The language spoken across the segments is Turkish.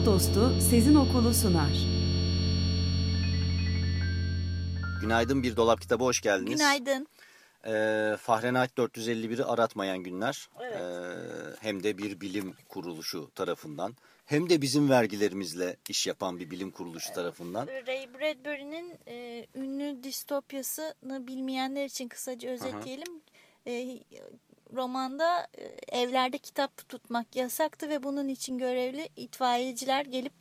Kitap Dostu Sezin Okulu sunar. Günaydın Bir Dolap Kitabı hoş geldiniz. Günaydın. Ee, Fahrenheit 451'i aratmayan günler. Evet. Ee, hem de bir bilim kuruluşu tarafından. Hem de bizim vergilerimizle iş yapan bir bilim kuruluşu tarafından. Ray Bradbury'nin e, ünlü distopyasını bilmeyenler için kısaca özetleyelim. E, romanda e, evlerde kitap tutmak yasaktı ve bunun için görevli itfaiyeciler gelip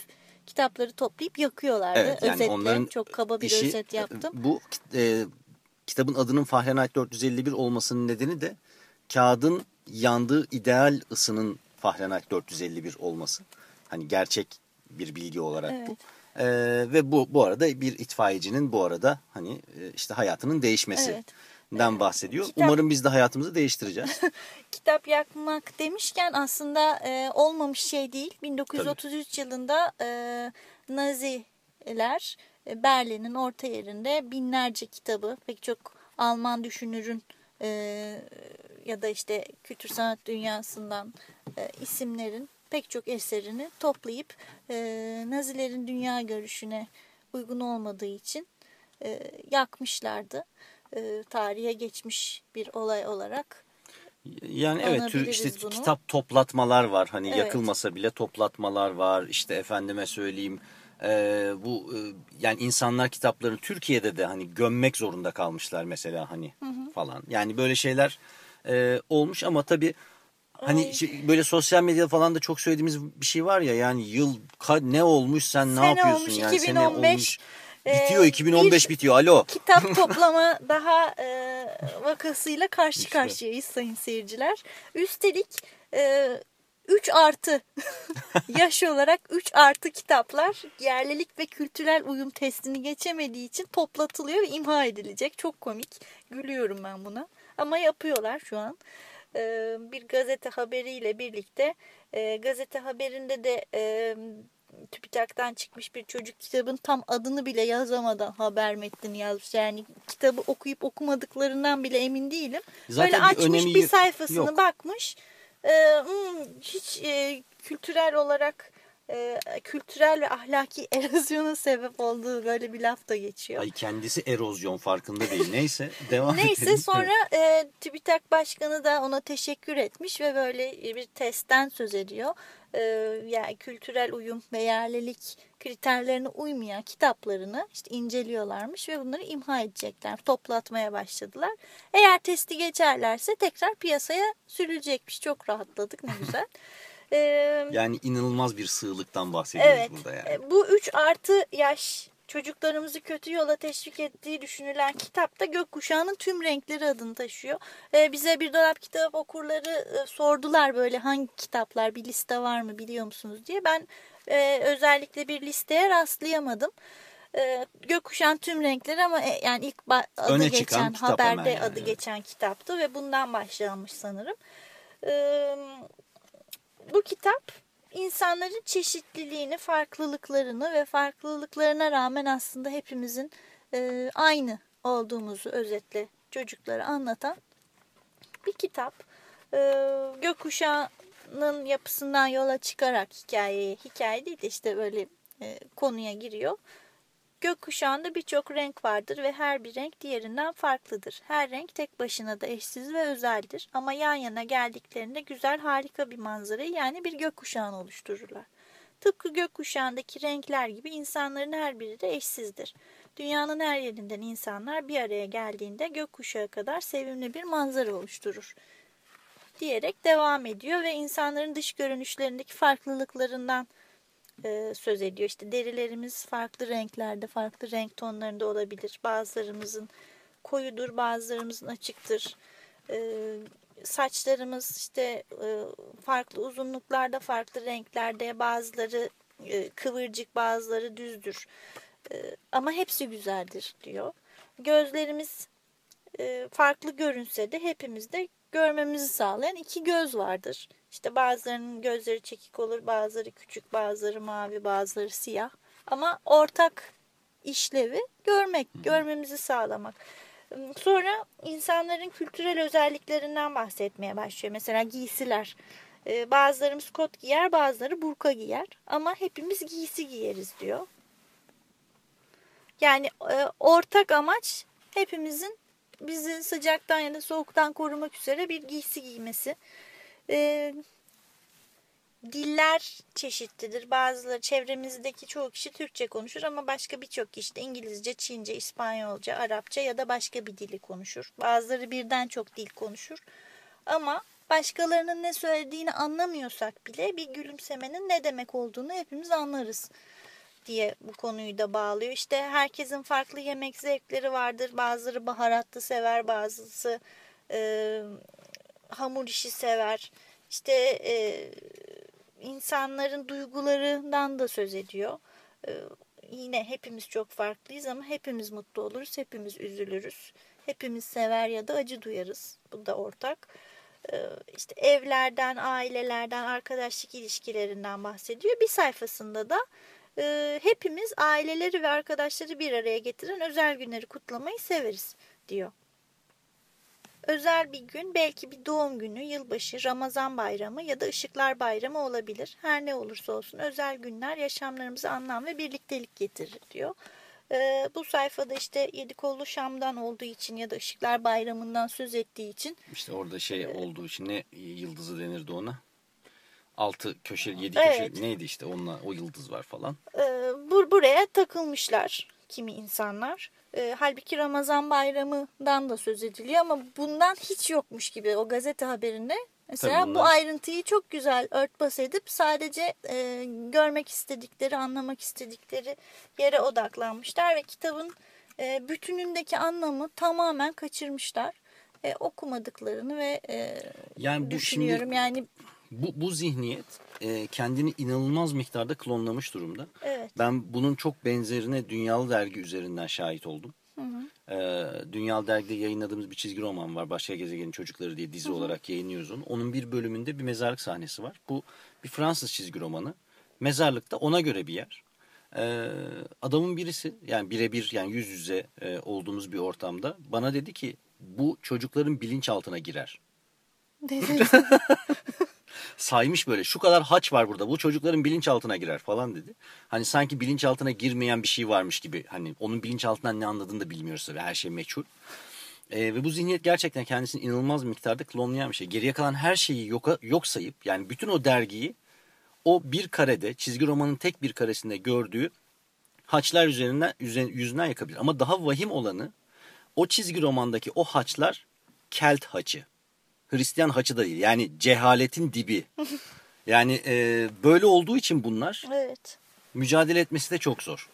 kitapları toplayıp yakıyorlardı. Evet, yani Özetle onların çok kaba bir işi, özet yaptım. Bu e, kitabın adının Fahrenheit 451 olmasının nedeni de kağıdın yandığı ideal ısının Fahrenheit 451 olması. Hani gerçek bir bilgi olarak bu. Evet. E, ve bu bu arada bir itfaiyecinin bu arada hani e, işte hayatının değişmesi. Evet. Den bahsediyor. Kitap- Umarım biz de hayatımızı değiştireceğiz. Kitap yakmak demişken aslında e, olmamış şey değil. 1933 yılında e, Naziler e, Berlin'in orta yerinde binlerce kitabı pek çok Alman düşünürün e, ya da işte kültür sanat dünyasından e, isimlerin pek çok eserini toplayıp e, Nazilerin dünya görüşüne uygun olmadığı için e, yakmışlardı. E, tarihe geçmiş bir olay olarak Yani evet tür işte bunu. kitap toplatmalar var. Hani Evet. yakılmasa bile toplatmalar var. İşte efendime söyleyeyim e, bu e, yani insanlar kitaplarını Türkiye'de de hani gömmek zorunda kalmışlar mesela hani falan. Yani böyle şeyler e, olmuş ama tabii hani şey- böyle sosyal medyada falan da çok söylediğimiz bir şey var ya yani yıl ne olmuş sen ne Sene yapıyorsun olmuş, yani sene 2015. olmuş. Ee, Bitiyor 2015 bir- bitiyor alo. kitap toplama daha e, vakasıyla karşı İşte. karşıyayız sayın seyirciler. Üstelik e, 3 artı yaş olarak 3 artı kitaplar yerlilik ve kültürel uyum testini geçemediği için toplatılıyor ve imha edilecek. Çok komik. Gülüyorum ben buna. Ama yapıyorlar şu an. E, bir gazete haberiyle birlikte e, gazete haberinde de e, TÜBİTAK'tan çıkmış bir çocuk kitabın tam adını bile yazamadan haber metnini yazmış. Yani kitabı okuyup okumadıklarından bile emin değilim. Zaten Böyle bir açmış bir yok. sayfasını Yok. bakmış. Ee, hmm, hiç e, kültürel olarak e, kültürel ve ahlaki erozyona sebep olduğu böyle bir laf da geçiyor. Ay kendisi erozyon farkında değil. Neyse devam Neyse edelim. sonra e, TÜBİTAK Başkanı da ona teşekkür etmiş ve böyle bir testten söz ediyor. E, yani kültürel uyum ve yerlilik kriterlerine uymayan kitaplarını işte inceliyorlarmış ve bunları imha edecekler. Toplatmaya başladılar. Eğer testi geçerlerse tekrar piyasaya sürülecekmiş. Çok rahatladık ne güzel. E, Yani inanılmaz bir sığlıktan bahsediyoruz Evet. burada yani. e, Bu 3 artı yaş çocuklarımızı kötü yola teşvik ettiği düşünülen kitapta gökkuşağının tüm renkleri adını taşıyor. E, bize bir dolap kitap okurları e, sordular böyle hangi kitaplar bir liste var mı biliyor musunuz diye. Ben e, özellikle bir listeye rastlayamadım. E, gökkuşağın tüm renkleri ama e, yani ilk adı Öne geçen haberde yani, adı evet. geçen kitaptı ve bundan başlanmış sanırım. E, bu kitap insanların çeşitliliğini, farklılıklarını ve farklılıklarına rağmen aslında hepimizin e, aynı olduğumuzu özetle çocuklara anlatan bir kitap. E, gökkuşağının yapısından yola çıkarak hikayeyi, hikaye değil de işte böyle e, konuya giriyor. Gökkuşağında birçok renk vardır ve her bir renk diğerinden farklıdır. Her renk tek başına da eşsiz ve özeldir ama yan yana geldiklerinde güzel harika bir manzarayı yani bir gökkuşağını oluştururlar. Tıpkı gökkuşağındaki renkler gibi insanların her biri de eşsizdir. Dünyanın her yerinden insanlar bir araya geldiğinde gökkuşağı kadar sevimli bir manzara oluşturur diyerek devam ediyor ve insanların dış görünüşlerindeki farklılıklarından e, söz ediyor. İşte derilerimiz farklı renklerde, farklı renk tonlarında olabilir. Bazılarımızın koyudur, bazılarımızın açıktır. E, saçlarımız işte e, farklı uzunluklarda, farklı renklerde, bazıları e, kıvırcık, bazıları düzdür. Ama hepsi güzeldir diyor. Gözlerimiz farklı görünse de hepimizde görmemizi sağlayan iki göz vardır. İşte bazılarının gözleri çekik olur, bazıları küçük, bazıları mavi, bazıları siyah. Ama ortak işlevi görmek, görmemizi sağlamak. Sonra insanların kültürel özelliklerinden bahsetmeye başlıyor. Mesela giysiler. Ee, bazılarımız kot giyer, bazıları burka giyer. Ama hepimiz giysi giyeriz diyor. Yani e, ortak amaç hepimizin bizi sıcaktan ya da soğuktan korumak üzere bir giysi giymesi. Ee, diller çeşitlidir. Bazıları çevremizdeki çoğu kişi Türkçe konuşur ama başka birçok kişi de İngilizce, Çince, İspanyolca, Arapça ya da başka bir dili konuşur. Bazıları birden çok dil konuşur. Ama başkalarının ne söylediğini anlamıyorsak bile bir gülümsemenin ne demek olduğunu hepimiz anlarız diye bu konuyu da bağlıyor. İşte herkesin farklı yemek zevkleri vardır. Bazıları baharatlı sever, bazısı e, hamur işi sever. İşte e, insanların duygularından da söz ediyor. E, yine hepimiz çok farklıyız ama hepimiz mutlu oluruz, hepimiz üzülürüz. Hepimiz sever ya da acı duyarız. Bu da ortak. E, işte evlerden, ailelerden, arkadaşlık ilişkilerinden bahsediyor. Bir sayfasında da e, hepimiz aileleri ve arkadaşları bir araya getiren özel günleri kutlamayı severiz diyor. Özel bir gün belki bir doğum günü, yılbaşı, Ramazan bayramı ya da ışıklar bayramı olabilir. Her ne olursa olsun özel günler yaşamlarımıza anlam ve birliktelik getirir diyor. Ee, bu sayfada işte yedi kollu Şam'dan olduğu için ya da ışıklar bayramından söz ettiği için. İşte orada şey olduğu için ne yıldızı denirdi ona? Altı köşe, yedi Evet. köşe neydi işte onunla o yıldız var falan. E, bur buraya takılmışlar kimi insanlar. E, halbuki Ramazan bayramından da söz ediliyor ama bundan hiç yokmuş gibi o gazete haberinde. Mesela bu ayrıntıyı çok güzel örtbas edip sadece e, görmek istedikleri, anlamak istedikleri yere odaklanmışlar ve kitabın e, bütünündeki anlamı tamamen kaçırmışlar. E, okumadıklarını ve e, Yani bu düşünüyorum şimdi yani bu, bu zihniyet e, kendini inanılmaz miktarda klonlamış durumda. evet. Ben bunun çok benzerine Dünyalı Dergi üzerinden şahit oldum. Ee, Dünyalı Dergi'de yayınladığımız bir çizgi roman var. Başka Gezegenin Çocukları diye dizi olarak yayınlıyoruz onu. Onun bir bölümünde bir mezarlık sahnesi var. Bu bir Fransız çizgi romanı. Mezarlıkta ona göre bir yer. Ee, adamın birisi yani birebir yani yüz yüze e, olduğumuz bir ortamda bana dedi ki bu çocukların bilinçaltına girer. saymış böyle şu kadar haç var burada bu çocukların bilinçaltına girer falan dedi. Hani sanki bilinçaltına girmeyen bir şey varmış gibi hani onun bilinçaltından ne anladığını da bilmiyoruz tabii her şey meçhul. Ee, ve bu zihniyet gerçekten kendisini inanılmaz bir miktarda klonlayan bir şey. Geriye kalan her şeyi yok, yok sayıp yani bütün o dergiyi o bir karede çizgi romanın tek bir karesinde gördüğü haçlar üzerinden yüzünden yakabilir. Ama daha vahim olanı o çizgi romandaki o haçlar Kelt haçı. Hristiyan haçı da değil. Yani cehaletin dibi. Yani e, böyle olduğu için bunlar Evet. mücadele etmesi de çok zor.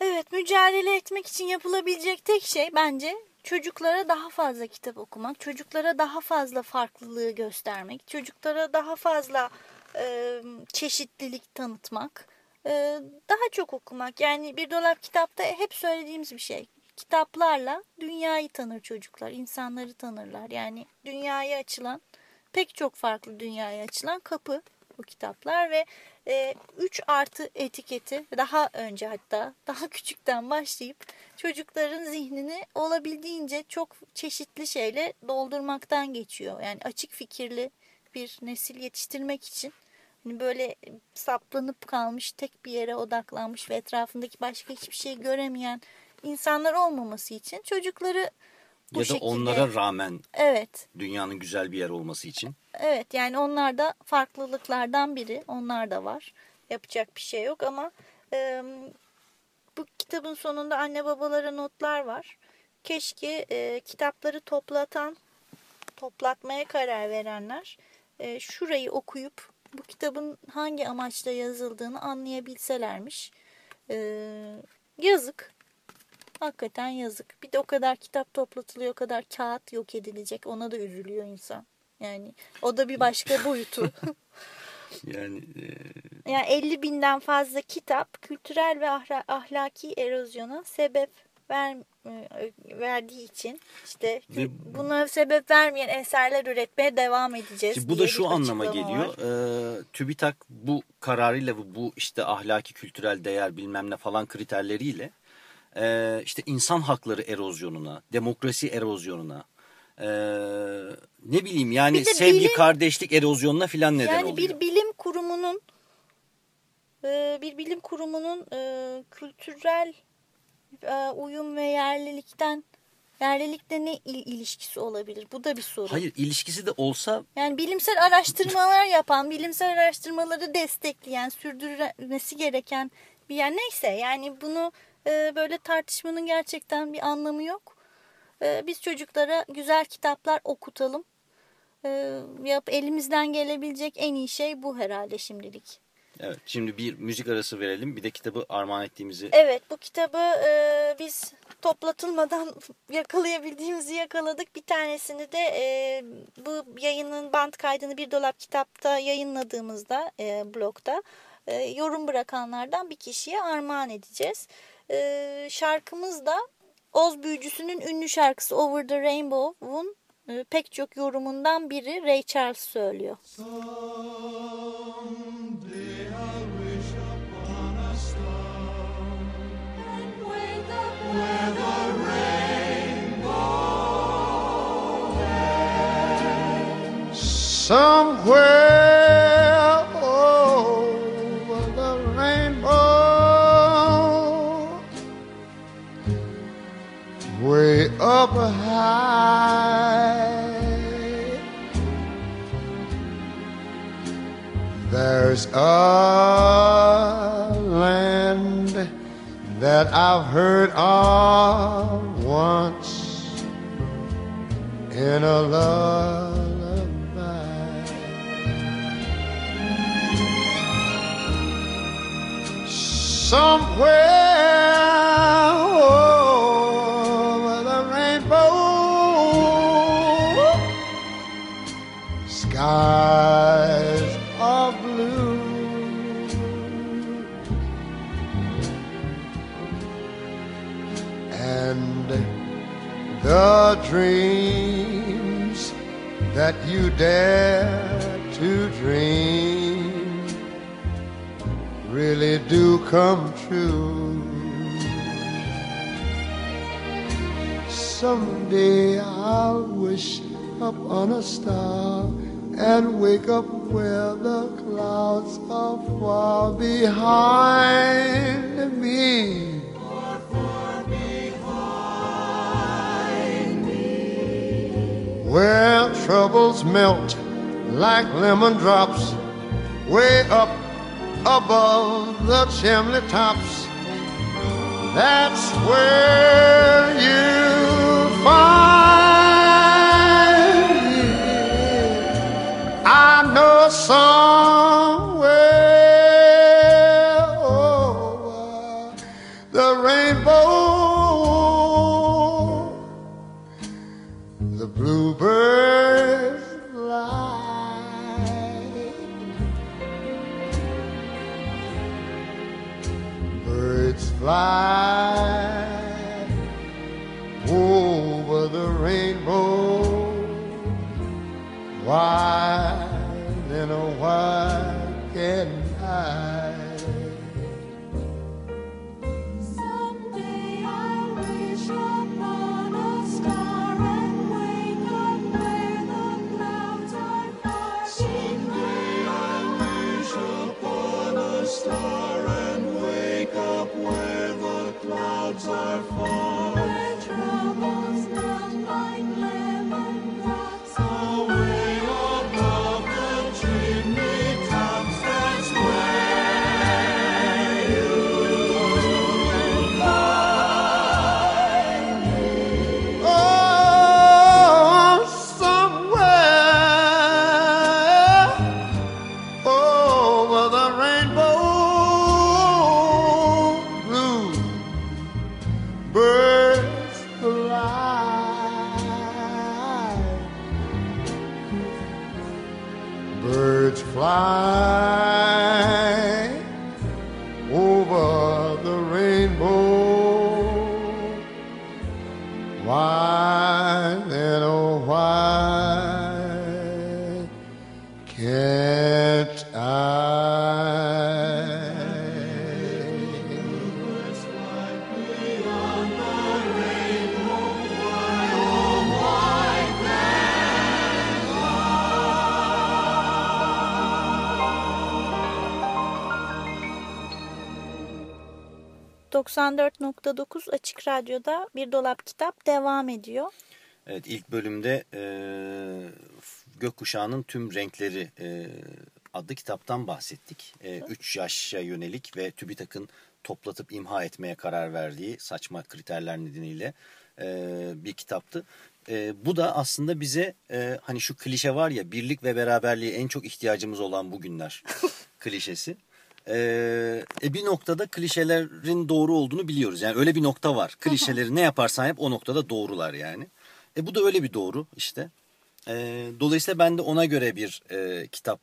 Evet, mücadele etmek için yapılabilecek tek şey bence çocuklara daha fazla kitap okumak, çocuklara daha fazla farklılığı göstermek, çocuklara daha fazla e, çeşitlilik tanıtmak, e, daha çok okumak. Yani bir dolap kitapta hep söylediğimiz bir şey. Kitaplarla dünyayı tanır çocuklar, insanları tanırlar. Yani dünyaya açılan, pek çok farklı dünyaya açılan kapı bu kitaplar ve 3 artı etiketi daha önce hatta daha küçükten başlayıp çocukların zihnini olabildiğince çok çeşitli şeyle doldurmaktan geçiyor. Yani açık fikirli bir nesil yetiştirmek için hani böyle saplanıp kalmış tek bir yere odaklanmış ve etrafındaki başka hiçbir şey göremeyen insanlar olmaması için çocukları bu ya da şekilde onlara rağmen evet dünyanın güzel bir yer olması için. Evet yani onlar da farklılıklardan biri. Onlar da var. Yapacak bir şey yok ama e, bu kitabın sonunda anne babalara notlar var. Keşke e, kitapları toplatan, toplatmaya karar verenler e, şurayı okuyup bu kitabın hangi amaçla yazıldığını anlayabilselermiş. E, yazık. Hakikaten yazık. Bir de o kadar kitap toplatılıyor, o kadar kağıt yok edilecek. Ona da üzülüyor insan. Yani o da bir başka boyutu. Yani e, yani 50 binden fazla kitap kültürel ve ahlaki erozyona sebep ver, e, verdiği için işte Ve- buna sebep vermeyen eserler üretmeye devam edeceğiz. Bu da şu anlama geliyor. var. E, TÜBİTAK bu kararıyla bu işte ahlaki kültürel değer bilmem ne falan kriterleriyle e, işte insan hakları erozyonuna, demokrasi erozyonuna, e, ne bileyim yani sevgi bilim- kardeşlik erozyonuna filan neden yani oluyor. bir bilim kurumunun e, bir bilim kurumunun e, kültürel e, uyum ve yerlilikten yerlilikle ne il- ilişkisi olabilir? Bu da bir soru. Hayır ilişkisi de olsa Yani bilimsel araştırmalar yapan, bilimsel araştırmaları destekleyen, sürdürmesi gereken bir yer. Neyse yani bunu e, böyle tartışmanın gerçekten bir anlamı yok. E, biz çocuklara güzel kitaplar okutalım. E, yap, elimizden gelebilecek en iyi şey bu herhalde şimdilik. evet şimdi bir müzik arası verelim bir de kitabı armağan ettiğimizi Evet bu kitabı e, biz toplatılmadan yakalayabildiğimizi yakaladık. Bir tanesini de e, bu yayının band kaydını bir dolap kitapta yayınladığımızda e, blogda e, yorum bırakanlardan bir kişiye armağan edeceğiz. E, şarkımız da Oz Büyücüsü'nün ünlü şarkısı Over the Rainbow'un e, pek çok yorumundan biri Ray Charles söylüyor. Somewhere up high, there's a land that I've heard of once in a lullaby. Somewhere dare to dream really do come true. Someday I'll wish upon a star and wake up where the clouds are far behind me. Where troubles melt like lemon drops way up above the chimney tops. That's where you find me. I know somewhere Birds fly over the rainbow. 94.9 Açık Radyo'da Bir Dolap Kitap devam ediyor. Evet ilk bölümde e, Gökkuşağı'nın tüm renkleri e, adlı kitaptan bahsettik. 3 yaşa yönelik ve TÜBİTAK'ın toplatıp imha etmeye karar verdiği saçma kriterler nedeniyle e, bir kitaptı. E, bu da aslında bize e, hani şu klişe var ya birlik ve beraberliğe en çok ihtiyacımız olan bugünler klişesi. E, e, bir noktada klişelerin doğru olduğunu biliyoruz. Yani öyle bir nokta var. Klişeleri ne yaparsan hep o noktada doğrular yani. E, bu da öyle bir doğru işte. E, dolayısıyla ben de ona göre bir e, kitap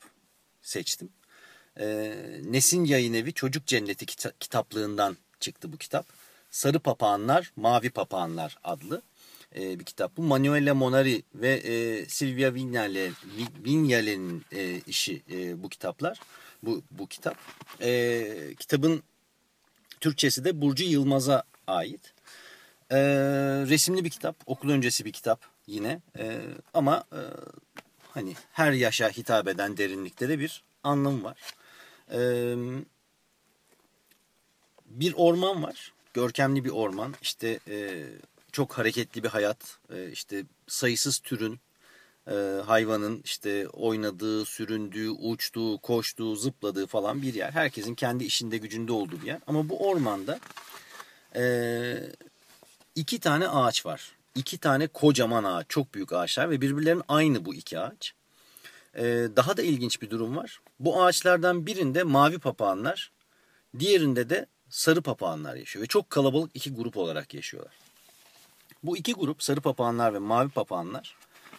seçtim. E, Nesin Yayın Evi Çocuk Cenneti kita- kitaplığından çıktı bu kitap. Sarı Papağanlar, Mavi Papağanlar adlı e, bir kitap. Bu Manuela Monari ve e, Silvia Vignale, Vi- Vignale'nin e, işi e, bu kitaplar. Bu, bu kitap. E, kitabın Türkçesi de Burcu Yılmaz'a ait. E, resimli bir kitap, okul öncesi bir kitap yine. E, ama e, hani her yaşa hitap eden derinlikte de bir anlamı var. E, bir orman var. Görkemli bir orman. İşte e, çok hareketli bir hayat. E, işte sayısız türün e, hayvanın işte oynadığı, süründüğü, uçtuğu, koştuğu, zıpladığı falan bir yer. Herkesin kendi işinde gücünde olduğu bir yer. Ama bu ormanda e, iki tane ağaç var. İki tane kocaman ağaç, çok büyük ağaçlar ve birbirlerinin aynı bu iki ağaç. E, daha da ilginç bir durum var. Bu ağaçlardan birinde mavi papağanlar, diğerinde de sarı papağanlar yaşıyor ve çok kalabalık iki grup olarak yaşıyorlar. Bu iki grup sarı papağanlar ve mavi papağanlar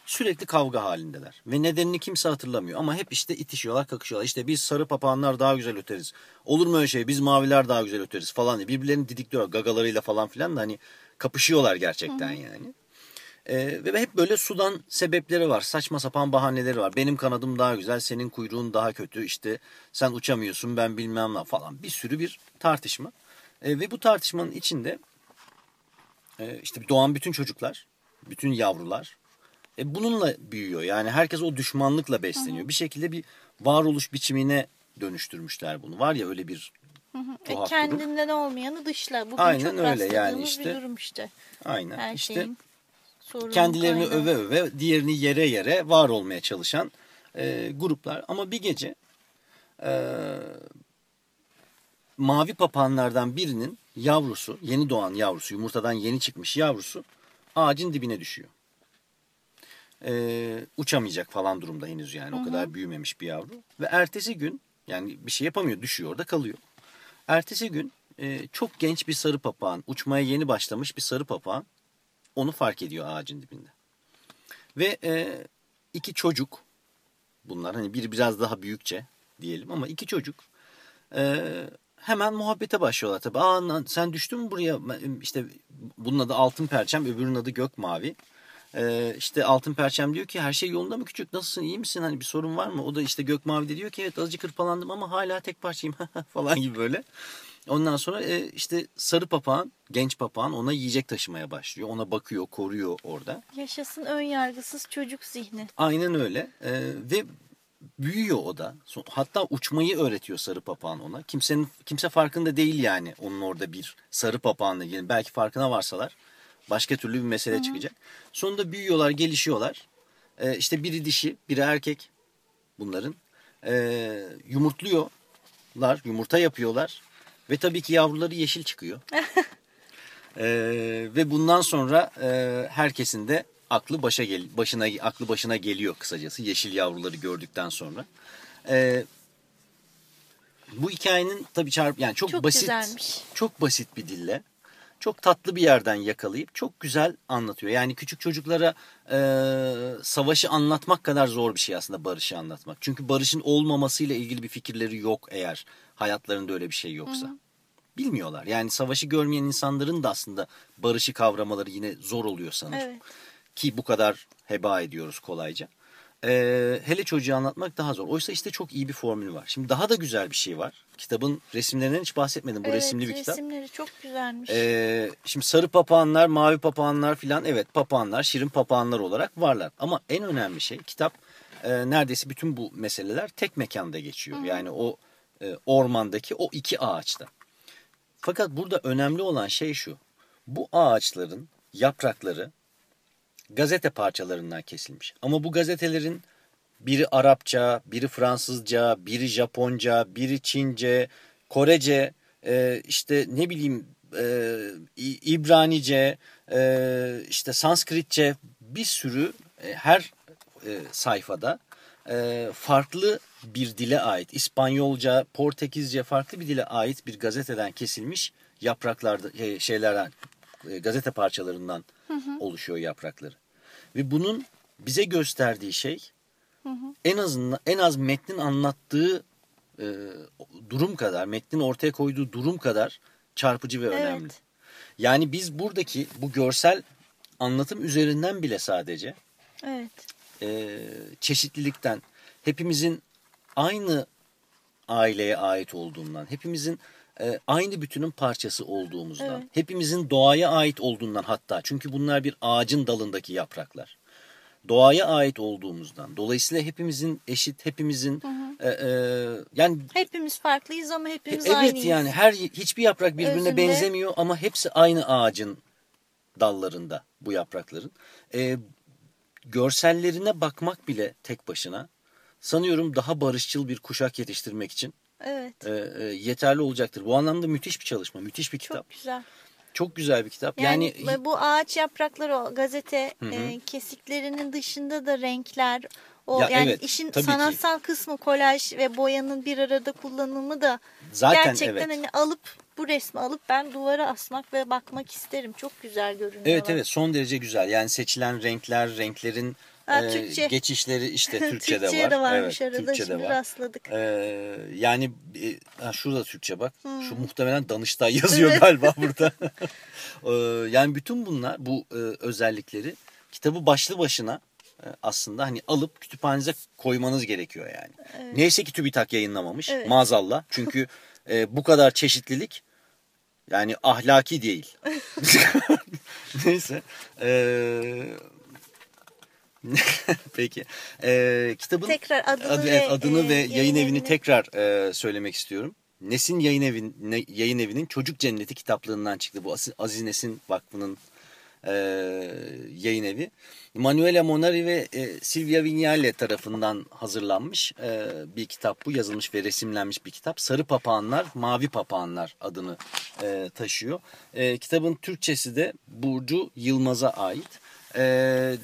sürekli kavga halindeler. Ve nedenini kimse hatırlamıyor ama hep işte itişiyorlar kakışıyorlar. İşte biz sarı papağanlar daha güzel öteriz. Olur mu öyle şey biz maviler daha güzel öteriz falan diye. Birbirlerini didikliyorlar gagalarıyla falan filan da hani kapışıyorlar gerçekten yani. Ee, ve hep böyle sudan sebepleri var. Saçma sapan bahaneleri var. Benim kanadım daha güzel, senin kuyruğun daha kötü. İşte sen uçamıyorsun, ben bilmem ne falan. Bir sürü bir tartışma. Ee, ve bu tartışmanın içinde e, işte doğan bütün çocuklar, bütün yavrular e, bununla büyüyor. Yani herkes o düşmanlıkla besleniyor. Bir şekilde bir varoluş biçimine dönüştürmüşler bunu. Var ya öyle bir E, tuhaf durum. kendinden olmayanı dışla. Bugün Aynen çok öyle yani işte. bir durum işte. Aynen. Her işte şeyin kendilerini kaynağı. öve öve diğerini yere yere var olmaya çalışan e, gruplar. Ama bir gece e, mavi papağanlardan birinin yavrusu, yeni doğan yavrusu, yumurtadan yeni çıkmış yavrusu ağacın dibine düşüyor. E, uçamayacak falan durumda henüz yani o kadar büyümemiş bir yavru. Ve ertesi gün yani bir şey yapamıyor düşüyor orada kalıyor. Ertesi gün e, çok genç bir sarı papağan, uçmaya yeni başlamış bir sarı papağan onu fark ediyor ağacın dibinde. Ve e, iki çocuk bunlar hani biri biraz daha büyükçe diyelim ama iki çocuk e, hemen muhabbete başlıyorlar tabii. Aa sen düştün mü buraya? İşte bunun adı altın perçem öbürünün adı gök mavi. E, işte altın perçem diyor ki her şey yolunda mı küçük nasılsın iyi misin hani bir sorun var mı? O da işte gök mavi de diyor ki evet azıcık hırpalandım ama hala tek parçayım falan gibi böyle. Ondan sonra e, işte sarı papağan, genç papağan ona yiyecek taşımaya başlıyor. Ona bakıyor, koruyor orada. Yaşasın ön yargısız çocuk zihni. Aynen öyle. E, ve büyüyor o da. Hatta uçmayı öğretiyor sarı papağan ona. Kimsenin kimse farkında değil yani onun orada bir sarı papağanla ilgili. Belki farkına varsalar başka türlü bir mesele çıkacak. Sonunda büyüyorlar, gelişiyorlar. E, işte biri dişi, biri erkek bunların. E, yumurtluyorlar, yumurta yapıyorlar. Ve tabii ki yavruları yeşil çıkıyor. E, ve bundan sonra e, herkesin de aklı başa gel başına aklı başına geliyor kısacası yeşil yavruları gördükten sonra. E, bu hikayenin tabii çarp yani çok, Çok basit güzelmiş. çok basit bir dille çok tatlı bir yerden yakalayıp çok güzel anlatıyor. Yani küçük çocuklara e, savaşı anlatmak kadar zor bir şey aslında barışı anlatmak. Çünkü barışın olmamasıyla ilgili bir fikirleri yok eğer hayatlarında öyle bir şey yoksa. Bilmiyorlar. Yani savaşı görmeyen insanların da aslında barışı kavramaları yine zor oluyor sanırım. Evet. Ki bu kadar heba ediyoruz kolayca. Ee, hele çocuğa anlatmak daha zor. Oysa işte çok iyi bir formül var. Şimdi daha da güzel bir şey var. Kitabın resimlerinden hiç bahsetmedim. Bu evet, resimli bir kitap. resimleri çok güzelmiş. Ee, şimdi sarı papağanlar, mavi papağanlar filan evet papağanlar, şirin papağanlar olarak varlar. Ama en önemli şey kitap e, neredeyse bütün bu meseleler tek mekanda geçiyor. Yani o e, ormandaki o iki ağaçta. Fakat burada önemli olan şey şu. Bu ağaçların yaprakları gazete parçalarından kesilmiş. Ama bu gazetelerin biri Arapça, biri Fransızca, biri Japonca, biri Çince, Korece, e, işte ne bileyim e, İbranice, e, işte Sanskritçe bir sürü e, her e, sayfada e, farklı bir dile ait, İspanyolca, Portekizce farklı bir dile ait bir gazeteden kesilmiş yapraklarda e, şeylerden e, gazete parçalarından oluşuyor yaprakları. Ve bunun bize gösterdiği şey en azından en az metnin anlattığı e, durum kadar, metnin ortaya koyduğu durum kadar çarpıcı ve önemli. Evet. Yani biz buradaki bu görsel anlatım üzerinden bile sadece Evet. e, çeşitlilikten, hepimizin aynı aileye ait olduğundan, hepimizin e, aynı bütünün parçası olduğumuzdan, Evet. hepimizin doğaya ait olduğundan hatta çünkü bunlar bir ağacın dalındaki yapraklar. Doğaya ait olduğumuzdan, dolayısıyla hepimizin eşit, hepimizin e, e, yani Hepimiz farklıyız ama hepimiz evet aynıyız. yani her hiçbir yaprak birbirine Özünde- benzemiyor ama hepsi aynı ağacın dallarında bu yaprakların. Ee, görsellerine bakmak bile tek başına sanıyorum daha barışçıl bir kuşak yetiştirmek için Evet. e, e, yeterli olacaktır. Bu anlamda müthiş bir çalışma, müthiş bir kitap. Çok güzel. Çok güzel bir kitap. Yani, Yani, ve bu ağaç yaprakları o gazete Hı hı. e, kesiklerinin dışında da renkler o Ya yani evet, işin tabii ki. sanatsal kısmı kolaj ve boyanın bir arada kullanımı da Zaten gerçekten evet. hani alıp bu resmi alıp ben duvara asmak ve bakmak isterim. Çok güzel görünüyor. evet evet son derece güzel. Yani seçilen renkler, renklerin Ha, e, Türkçe. geçişleri işte Türkçe'de Türkçe'ye var. de varmış evet, arada Türkçe'de şimdi var. rastladık. Ee, yani e, ha, şurada Türkçe bak. Şu muhtemelen Danıştay yazıyor galiba burada. Ee, yani bütün bunlar bu e, özellikleri kitabı başlı başına e, aslında hani alıp kütüphanenize koymanız gerekiyor yani. Neyse ki TÜBİTAK yayınlamamış Evet. maazallah. Çünkü e, bu kadar çeşitlilik yani ahlaki değil. Neyse. Ee, Peki. Ee, kitabın Tekrar adını adı- ve, adını e, ve yayın yayın evini evini. tekrar e, söylemek istiyorum. Nesin Yayın, Evin, Ne- yayın Evi'nin Çocuk Cenneti kitaplığından çıktı. Bu Aziz Nesin Vakfı'nın e, yayın evi. Manuela Monari ve e, Silvia Vignale tarafından hazırlanmış e, bir kitap bu. Yazılmış ve resimlenmiş bir kitap. Sarı Papağanlar, Mavi Papağanlar adını e, taşıyor. E, kitabın Türkçesi de Burcu Yılmaz'a ait. E,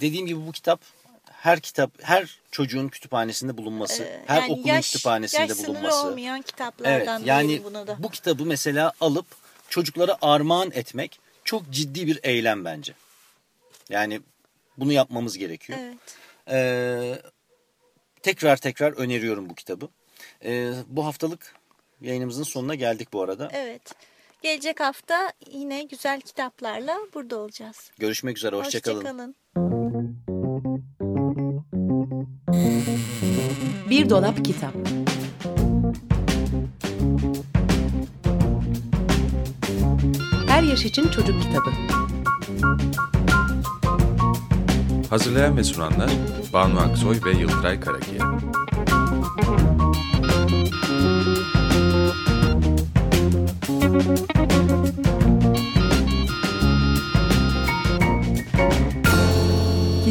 dediğim gibi bu kitap her kitap, her çocuğun kütüphanesinde bulunması, Ee, her yani okulun yaş, kütüphanesinde yaş sınırı bulunması. olmayan Evet kitaplardan yani diyelim buna da. bu kitabı mesela alıp çocuklara armağan etmek çok ciddi bir eylem bence. Yani bunu yapmamız gerekiyor. Evet. Ee, tekrar tekrar öneriyorum bu kitabı. Ee, bu haftalık yayınımızın sonuna geldik bu arada. Evet. Gelecek hafta yine güzel kitaplarla burada olacağız. Görüşmek üzere, hoşçakalın. Hoşçakalın. Bir dolap kitap. Her yaş için çocuk kitabı. Hazırlayan ve sunanlar Banu Aksoy ve Yıldıray Karakiye.